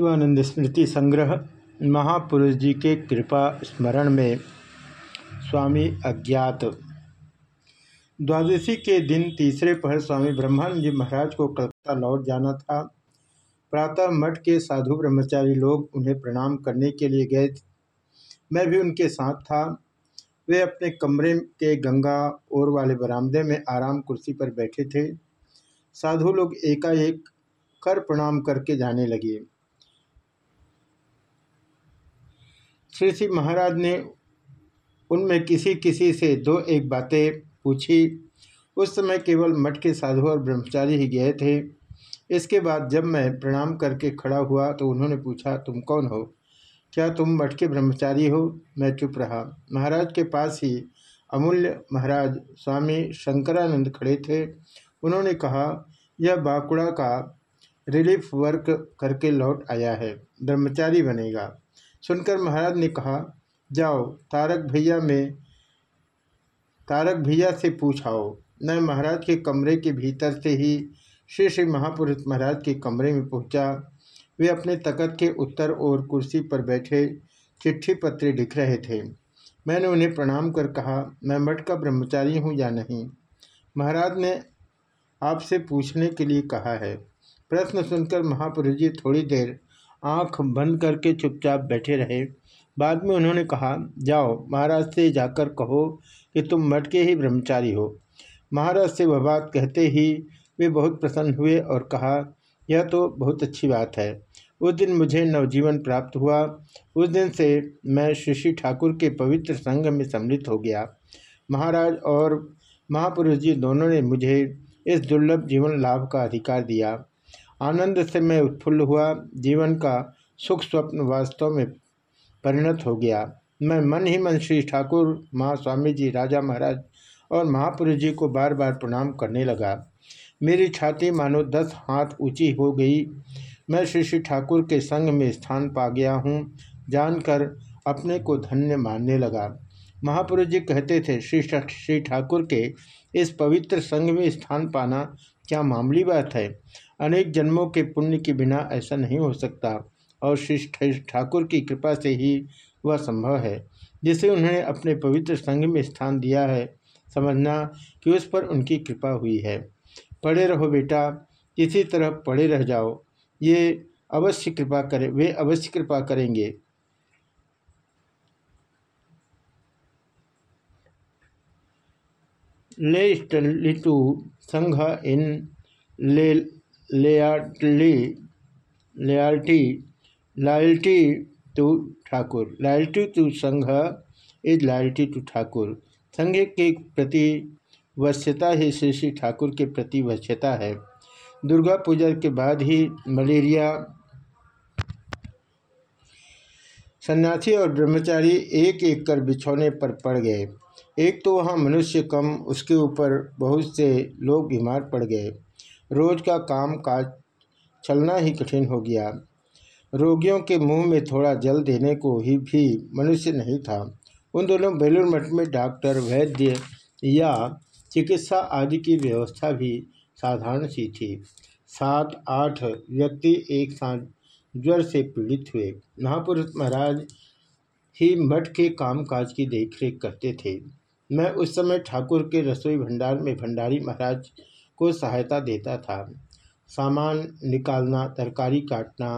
शिवानंद स्मृति संग्रह महापुरुष जी के कृपा स्मरण में स्वामी अज्ञात। द्वादशी के दिन तीसरे पहर स्वामी ब्रह्मानंद जी महाराज को कलकत्ता लौट जाना था। प्रातः मठ के साधु ब्रह्मचारी लोग उन्हें प्रणाम करने के लिए गए मैं भी उनके साथ था। वे अपने कमरे के गंगा ओर वाले बरामदे में आराम कुर्सी पर बैठे थे। साधु लोग एकाएक कर प्रणाम करके जाने लगे। श्री श्री महाराज ने उनमें किसी किसी से दो एक बातें पूछी। उस समय केवल मठ के साधु और ब्रह्मचारी ही गए थे। इसके बाद जब मैं प्रणाम करके खड़ा हुआ तो उन्होंने पूछा, तुम कौन हो? क्या तुम मठ के ब्रह्मचारी हो? मैं चुप रहा। महाराज के पास ही अमूल्य महाराज स्वामी शंकरानंद खड़े थे। उन्होंने कहा, यह बाकुड़ा का रिलीफ वर्क करके लौट आया है। ब्रह्मचारी बनेगा। सुनकर महाराज ने कहा, जाओ, तारक भैया में, तारक भैया से पूछाओ मैं महाराज के कमरे के भीतर से ही श्री श्री महापुरुष महाराज के कमरे में पहुँचा। वे अपने तकत के उत्तर और कुर्सी पर बैठे चिट्ठी पत्र लिख रहे थे। मैंने उन्हें प्रणाम कर कहा, मैं मठ का ब्रह्मचारी हूँ या नहीं? महाराज ने आपसे पूछने के लिए कहा है। प्रश्न सुनकर महापुरुष जी थोड़ी देर आँख बंद करके चुपचाप बैठे रहे। बाद में उन्होंने कहा, जाओ, महाराज से जाकर कहो कि तुम मठ के ही ब्रह्मचारी हो। महाराज से वह बात कहते ही वे बहुत प्रसन्न हुए और कहा, यह तो बहुत अच्छी बात है। उस दिन मुझे नवजीवन प्राप्त हुआ। उस दिन से मैं श्री ठाकुर के पवित्र संघ में सम्मिलित हो गया। महाराज और महापुरुष जी दोनों ने मुझे इस दुर्लभ जीवन लाभ का अधिकार दिया। आनंद से मैं उत्फुल्ल हुआ। जीवन का सुख स्वप्न वास्तव में परिणत हो गया। मैं मन ही मन श्री ठाकुर, माँ स्वामी जी राजा महाराज और महापुरुष जी को बार बार प्रणाम करने लगा। मेरी छाती मानो दस हाथ ऊँची हो गई। मैं श्री श्री ठाकुर के संग में स्थान पा गया हूँ। जानकर अपने को धन्य मानने लगा। महापुरुष जी कहते थे, श्री श्री ठाकुर के इस पवित्र संग में स्थान पाना क्या मामूली बात है? अनेक जन्मों के पुण्य के बिना ऐसा नहीं हो सकता, और श्री ठाकुर की कृपा से ही वह संभव है, जिसे उन्होंने अपने पवित्र संघ में स्थान दिया है, समझना कि उस पर उनकी कृपा हुई है। पढ़े रहो बेटा, इसी तरह पढ़े रह जाओ। ये अवश्य कृपा करें, वे अवश्य कृपा करेंगे। ले टू संघ इन ले loyalty loyalty to Thakur. Loyalty to Sangh is loyalty to Thakur. Sangh के प्रति वश्यता ही, श्री श्री ठाकुर के प्रति वश्यता है। दुर्गा पूजा के बाद ही मलेरिया, सन्यासी और ब्रह्मचारी एक एक कर बिछौने पर पड़ गए। एक तो वहाँ मनुष्य कम, उसके ऊपर बहुत से लोग बीमार पड़ गए। रोज का काम काज चलना ही कठिन हो गया। रोगियों के मुँह में थोड़ा जल देने को ही भी मनुष्य नहीं था। उन दोनों बेलूर मठ में डॉक्टर, वैद्य या चिकित्सा आदि की व्यवस्था भी साधारण सी थी। सात, आठ व्यक्ति एक साथ ज्वर से पीड़ित हुए। महापुरुष महाराज ही मठ के कामकाज की देखरेख करते थे। मैं उस समय ठाकुर के रसोई भंडार में भंडारी महाराज को सहायता देता था। सामान निकालना, तरकारी काटना,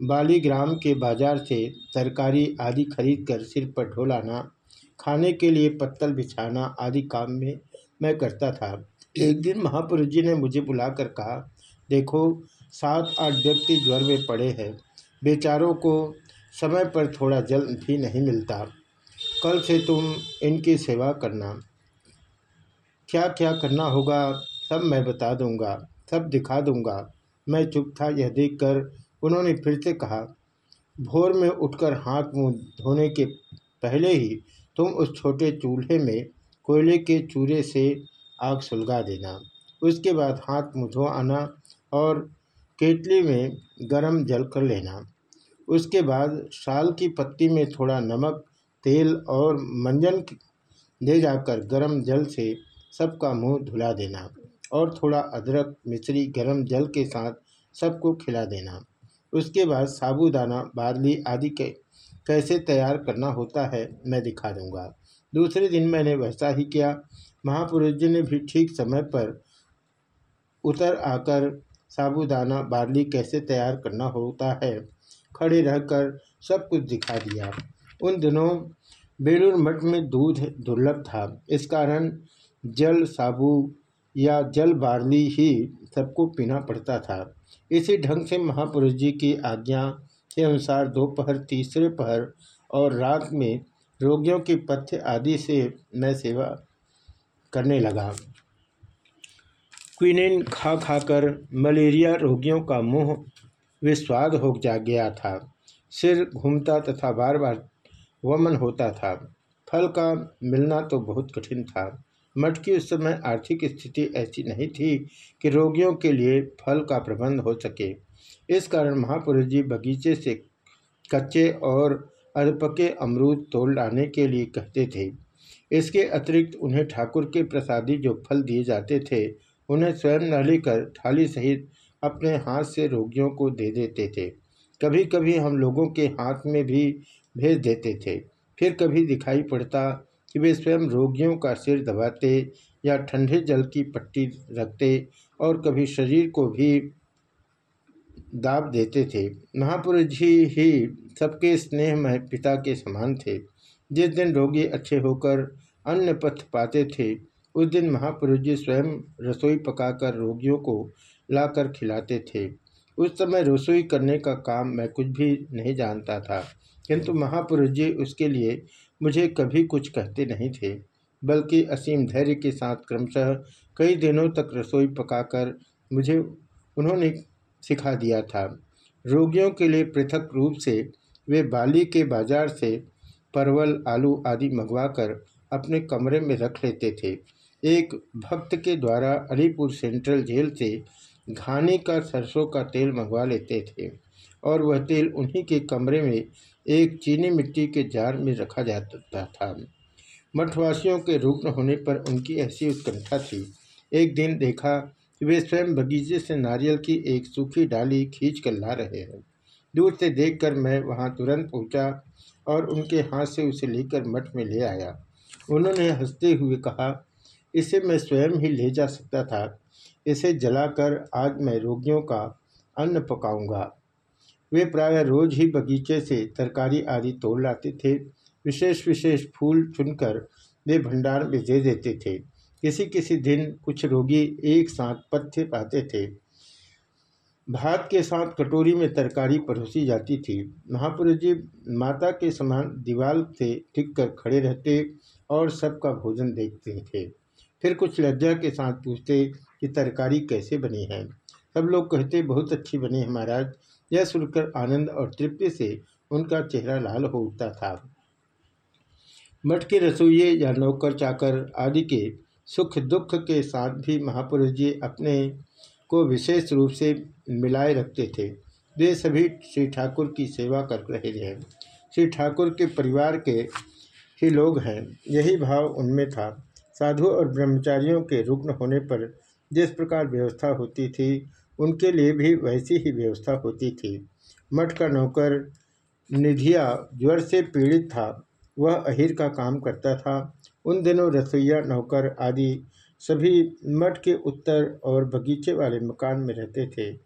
बालीग्राम के बाज़ार से तरकारी आदि खरीद कर सिर पर ढोलाना खाने के लिए पत्तल बिछाना आदि काम में मैं करता था। एक दिन महापुरुष जी ने मुझे बुलाकर कहा, देखो, सात आठ व्यक्ति ज्वर में पड़े हैं। बेचारों को समय पर थोड़ा जल भी नहीं मिलता। कल से तुम इनकी सेवा करना। क्या क्या करना होगा, सब मैं बता दूँगा, सब दिखा दूँगा। मैं चुप था यह देखकर उन्होंने फिर से कहा, भोर में उठकर हाथ मुँह धोने के पहले ही तुम उस छोटे चूल्हे में कोयले के चूरे से आग सुलगा देना। उसके बाद हाथ मुँह धो आना और केतली में गरम जल कर लेना। उसके बाद शाल की पत्ती में थोड़ा नमक तेल और मंजन ले जाकर गरम जल से सबका मुँह धुला देना और थोड़ा अदरक, मिश्री, गर्म जल के साथ सबको खिला देना। उसके बाद साबूदाना बादली आदि के, कैसे तैयार करना होता है मैं दिखा दूँगा। दूसरे दिन मैंने वैसा ही किया। महापुरुष जी ने भी ठीक समय पर उतर आकर साबूदाना, बार्ली कैसे तैयार करना होता है, खड़े रहकर सब कुछ दिखा दिया। उन दिनों बेलूर मठ में दूध दुर्लभ था। इस कारण जल साबू या जल बार्ली ही सबको पीना पड़ता था। इसी ढंग से महापुरुष जी की आज्ञा के अनुसार दोपहर, तीसरे पहर और रात में रोगियों की पथ्य आदि से मैं सेवा करने लगा। क्विनिन खा खाकर मलेरिया रोगियों का मुँह विस्वाद हो जा गया था। सिर घूमता तथा बार बार वमन होता था। फल का मिलना तो बहुत कठिन था। मठ की उस समय आर्थिक स्थिति ऐसी नहीं थी कि रोगियों के लिए फल का प्रबंध हो सके। इस कारण महापुरुष जी बगीचे से कच्चे और अधपके अमरूद तोड़ लाने के लिए कहते थे। इसके अतिरिक्त उन्हें ठाकुर के प्रसादी जो फल दिए जाते थे, उन्हें स्वयं न लेकर थाली सहित अपने हाथ से रोगियों को दे देते थे। कभी कभी हम लोगों के हाथ में भी भेज देते थे। फिर कभी दिखाई पड़ता कि वे स्वयं रोगियों का सिर दबाते या ठंडे जल की पट्टी रखते और कभी शरीर को भी दाब देते थे। महापुरुष जी ही सबके स्नेहमय पिता के समान थे। जिस दिन रोगी अच्छे होकर अन्य पथ पाते थे, उस दिन महापुरुष जी स्वयं रसोई पकाकर रोगियों को लाकर खिलाते थे। उस समय रसोई करने का काम मैं कुछ भी नहीं जानता था। किंतु महापुरुष जी उसके लिए मुझे कभी कुछ कहते नहीं थे, बल्कि असीम धैर्य के साथ क्रमशः कई दिनों तक रसोई पकाकर मुझे उन्होंने सिखा दिया था। रोगियों के लिए पृथक रूप से वे बाली के बाज़ार से परवल, आलू आदि मंगवाकर अपने कमरे में रख लेते थे। एक भक्त के द्वारा अलीपुर सेंट्रल जेल से घाने का सरसों का तेल मंगवा लेते थे। और वह तेल उन्हीं के कमरे में एक चीनी मिट्टी के जार में रखा जाता था। मठवासियों के रुग्ण होने पर उनकी ऐसी उत्कंठा थी। एक दिन देखा, वे स्वयं बगीचे से नारियल की एक सूखी डाली खींच कर ला रहे हैं। दूर से देखकर मैं वहाँ तुरंत पहुँचा और उनके हाथ से उसे लेकर मठ में ले आया। उन्होंने हँसते हुए कहा, इसे मैं स्वयं ही ले जा सकता था। इसे जलाकर आज मैं रोगियों का अन्न पकाऊँगा। वे प्रायः रोज ही बगीचे से तरकारी आदि तोड़ लाते थे। विशेष विशेष फूल चुनकर वे भंडार में दे देते थे। किसी किसी दिन कुछ रोगी एक साथ पथ्य पाते थे। भात के साथ कटोरी में तरकारी परोसी जाती थी। महापुरुष जी माता के समान दीवार से टिक कर खड़े रहते और सबका भोजन देखते थे। फिर कुछ लज्जा के साथ पूछते कि तरकारी कैसे बनी है? सब लोग कहते, बहुत अच्छी बनी है महाराज। यह सुनकर आनंद और तृप्ति से उनका चेहरा लाल हो उठता था। मठ के रसोइये या नौकर, चाकर आदि के सुख दुख के साथ भी महापुरुष जी अपने को विशेष रूप से मिलाए रखते थे। वे सभी श्री ठाकुर की सेवा कर रहे हैं। श्री ठाकुर के परिवार के ही लोग हैं। यही भाव उनमें था। साधु और ब्रह्मचारियों के रुग्ण होने पर जिस प्रकार व्यवस्था होती थी उनके लिए भी वैसी ही व्यवस्था होती थी। मठ का नौकर निधिया ज्वर से पीड़ित था। वह अहिर का काम करता था। उन दिनों रसोईया, नौकर आदि सभी मठ के उत्तर और बगीचे वाले मकान में रहते थे।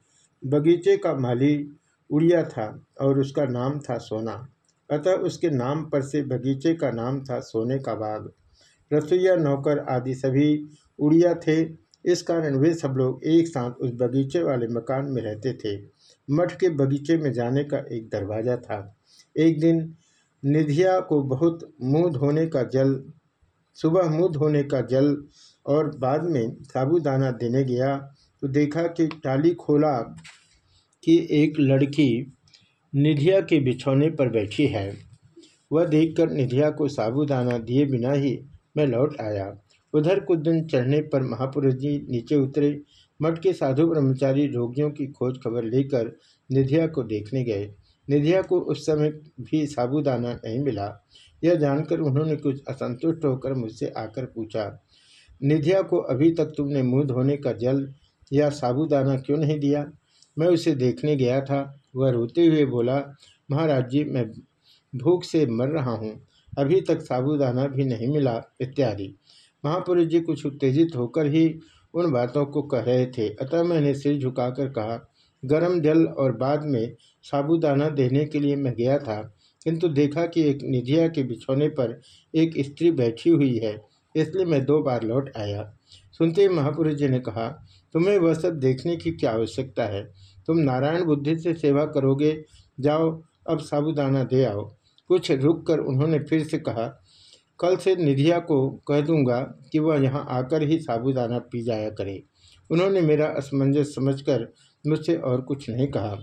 बगीचे का माली उड़िया था और उसका नाम था सोना। अतः उसके नाम पर से बगीचे का नाम था सोने का बाग। रसोईया, नौकर आदि सभी उड़िया थे। इस कारण वे सब लोग एक साथ उस बगीचे वाले मकान में रहते थे। मठ के बगीचे में जाने का एक दरवाज़ा था। एक दिन निधिया को बहुत मुँह धोने का जल, सुबह मुँह धोने का जल और बाद में साबुदाना देने गया तो देखा कि टाली खोला कि एक लड़की निधिया के बिछौने पर बैठी है। वह देखकर निधिया को साबुदाना दिए बिना ही मैं लौट आया। उधर कुछ दिन चढ़ने पर महापुरुष जी नीचे उतरे। मठ के साधु ब्रह्मचारी रोगियों की खोज खबर लेकर निधिया को देखने गए। निधिया को उस समय भी साबुदाना नहीं मिला। यह जानकर उन्होंने कुछ असंतुष्ट होकर मुझसे आकर पूछा, निधिया को अभी तक तुमने मुँह धोने का जल या साबुदाना क्यों नहीं दिया? मैं उसे देखने गया था। वह रोते हुए बोला, महाराज जी, मैं भूख से मर रहा हूँ। अभी तक साबुदाना भी नहीं मिला, इत्यादि। महापुरुष जी कुछ उत्तेजित होकर ही उन बातों को कह रहे थे। अतः मैंने सिर झुकाकर कहा, गर्म जल और बाद में साबुदाना देने के लिए मैं गया था, किंतु देखा कि एक निधिया के बिछौने पर एक स्त्री बैठी हुई है, इसलिए मैं दो बार लौट आया। सुनते ही महापुरुष जी ने कहा, तुम्हें वह सब देखने की क्या आवश्यकता है? तुम नारायण बुद्धि से सेवा करोगे, जाओ, अब साबुदाना दे आओ। कुछ रुक कर उन्होंने फिर से कहा कल से निधिया को कह दूँगा कि वह यहाँ आकर ही साबुदाना पी जाया करे। उन्होंने मेरा असमंजस समझकर मुझसे और कुछ नहीं कहा।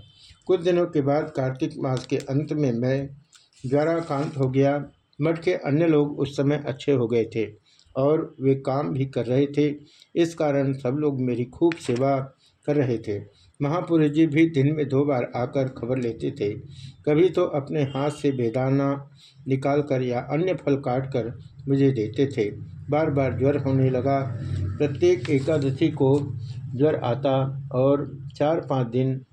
कुछ दिनों के बाद कार्तिक मास के अंत में मैं ज्वाराकांत हो गया। मठ के अन्य लोग उस समय अच्छे हो गए थे और वे काम भी कर रहे थे। इस कारण सब लोग मेरी खूब सेवा कर रहे थे। महापुरुष जी भी दिन में दो बार आकर खबर लेते थे। कभी तो अपने हाथ से बेदाना निकालकर या अन्य फल काट कर मुझे देते थे। बार बार ज्वर होने लगा। प्रत्येक एकादशी को ज्वर आता और चार पाँच दिन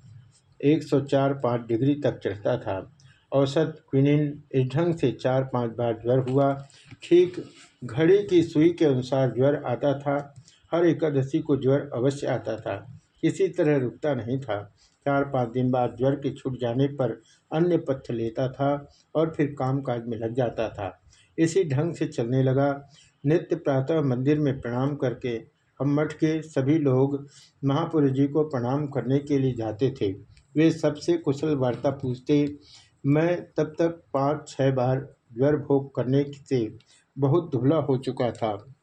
एक सौ चार पाँच डिग्री तक चढ़ता था। औसत क्विनिन इस ढंग से चार पाँच बार ज्वर हुआ। ठीक घड़ी की सुई के अनुसार ज्वर आता था। हर एकादशी को ज्वर अवश्य आता था। किसी तरह रुकता नहीं था। चार पाँच दिन बाद ज्वर के छूट जाने पर अन्य पथ्य लेता था और फिर कामकाज में लग जाता था। इसी ढंग से चलने लगा। नित्य प्रातः मंदिर में प्रणाम करके हम मठ के सभी लोग महापुरुष जी को प्रणाम करने के लिए जाते थे। वे सबसे कुशल वार्ता पूछते, मैं तब तक पाँच छः बार ज्वर भोग करने से बहुत धुला हो चुका था।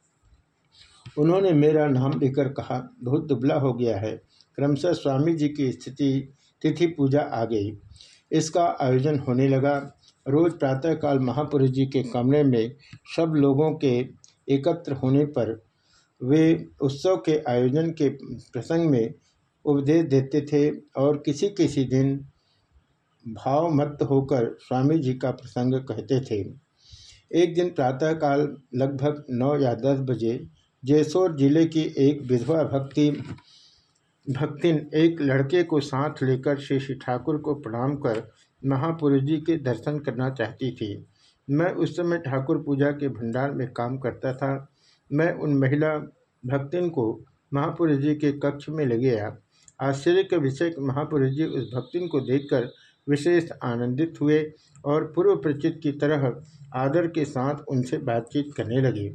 उन्होंने मेरा नाम लेकर कहा, बहुत दुबला हो गया है। क्रमशः स्वामी जी की स्थिति, तिथि पूजा आ गई। इसका आयोजन होने लगा। रोज प्रातःकाल महापुरुष जी के कमरे में सब लोगों के एकत्र होने पर वे उत्सव के आयोजन के प्रसंग में उपदेश देते थे और किसी किसी दिन भावमत्त होकर स्वामी जी का प्रसंग कहते थे। एक दिन प्रातःकाल लगभग नौ या दस बजे जयसोर ज़िले की एक विधवा भक्ति भक्तिन एक लड़के को साथ लेकर श्री श्री ठाकुर को प्रणाम कर महापुरुष जी के दर्शन करना चाहती थी। मैं उस समय ठाकुर पूजा के भंडार में काम करता था। मैं उन महिला भक्तिन को महापुरुष जी के कक्ष में ले गया। आश्चर्य के विषय महापुरुष जी उस भक्तिन को देखकर विशेष आनंदित हुए और पूर्व परिचित की तरह आदर के साथ उनसे बातचीत करने लगे।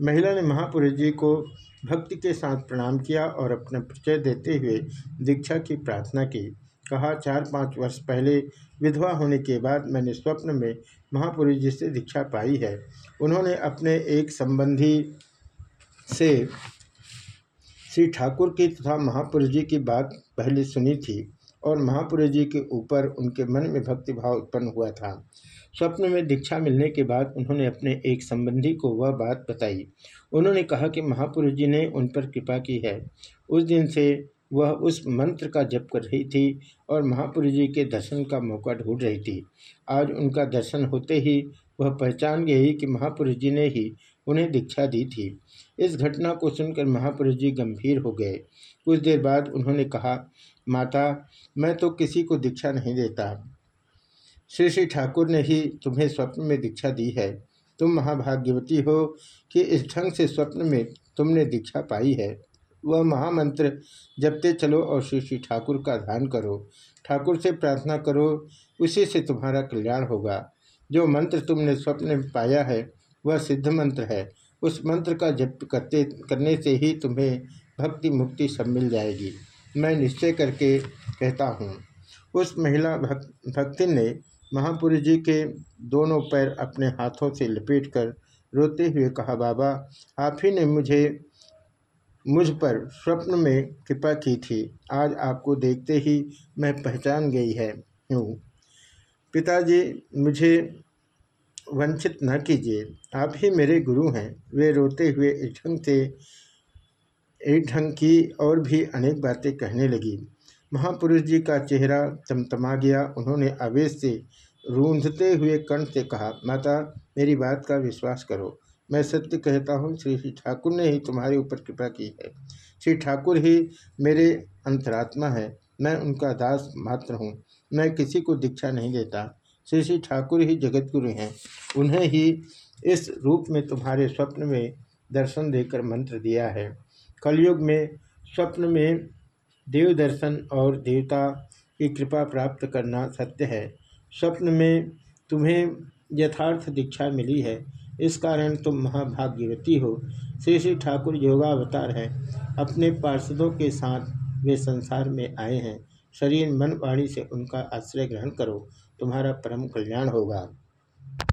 महिला ने महापुरुष जी को भक्ति के साथ प्रणाम किया और अपना परिचय देते हुए दीक्षा की प्रार्थना की। कहा, चार पाँच वर्ष पहले विधवा होने के बाद मैंने स्वप्न में महापुरुष जी से दीक्षा पाई है। उन्होंने अपने एक संबंधी से श्री ठाकुर की तथा महापुरुष जी की बात पहले सुनी थी। और महापुरुष जी के ऊपर उनके मन में भक्तिभाव उत्पन्न हुआ था। स्वप्न में दीक्षा मिलने के बाद उन्होंने अपने एक संबंधी को वह बात बताई। उन्होंने कहा कि महापुरुष जी ने उन पर कृपा की है। उस दिन से वह उस मंत्र का जप कर रही थी और महापुरुष जी के दर्शन का मौका ढूंढ रही थी। आज उनका दर्शन होते ही वह पहचान गई कि महापुरुष जी ने ही उन्हें दीक्षा दी थी। इस घटना को सुनकर महापुरुष जी गंभीर हो गए। कुछ देर बाद उन्होंने कहा माता, मैं तो किसी को दीक्षा नहीं देता। श्री श्री ठाकुर ने ही तुम्हें स्वप्न में दीक्षा दी है। तुम महाभाग्यवती हो कि इस ढंग से स्वप्न में तुमने दीक्षा पाई है। वह महामंत्र, जपते चलो और श्री श्री ठाकुर का ध्यान करो। ठाकुर से प्रार्थना करो, उसी से तुम्हारा कल्याण होगा। जो मंत्र तुमने स्वप्न में पाया है, वह सिद्ध मंत्र है। उस मंत्र का जप करते, करने से ही तुम्हें भक्ति मुक्ति सब मिल जाएगी। मैं निश्चय करके कहता हूँ। उस महिला भक, भक्ति ने महापुरुष जी के दोनों पैर अपने हाथों से लपेटकर रोते हुए कहा बाबा आप ही ने मुझे मुझ पर स्वप्न में कृपा की थी। आज आपको देखते ही मैं पहचान गई है हूँ। पिताजी मुझे वंचित न कीजिए। आप ही मेरे गुरु हैं। वे रोते हुए ढंग से एक ढंग की और भी अनेक बातें कहने लगी। महापुरुष जी का चेहरा चमचमा गया। उन्होंने आवेश से रूंधते हुए कंठ से कहा, माता, मेरी बात का विश्वास करो। मैं सत्य कहता हूँ श्री श्री ठाकुर ने ही तुम्हारे ऊपर कृपा की है। श्री ठाकुर ही मेरे अंतरात्मा है। मैं उनका दास मात्र हूँ। मैं किसी को दीक्षा नहीं देता। श्री श्री ठाकुर ही जगतगुरु हैं। उन्हें ही इस रूप में तुम्हारे स्वप्न में दर्शन देकर मंत्र दिया है। कलयुग में स्वप्न में देव दर्शन और देवता की कृपा प्राप्त करना सत्य है। स्वप्न में तुम्हें यथार्थ दीक्षा मिली है। इस कारण तुम महाभाग्यवती हो। श्री श्री ठाकुर योगावतार हैं। अपने पार्षदों के साथ वे संसार में आए हैं। शरीर मन वाणी से उनका आश्रय ग्रहण करो। तुम्हारा परम कल्याण होगा।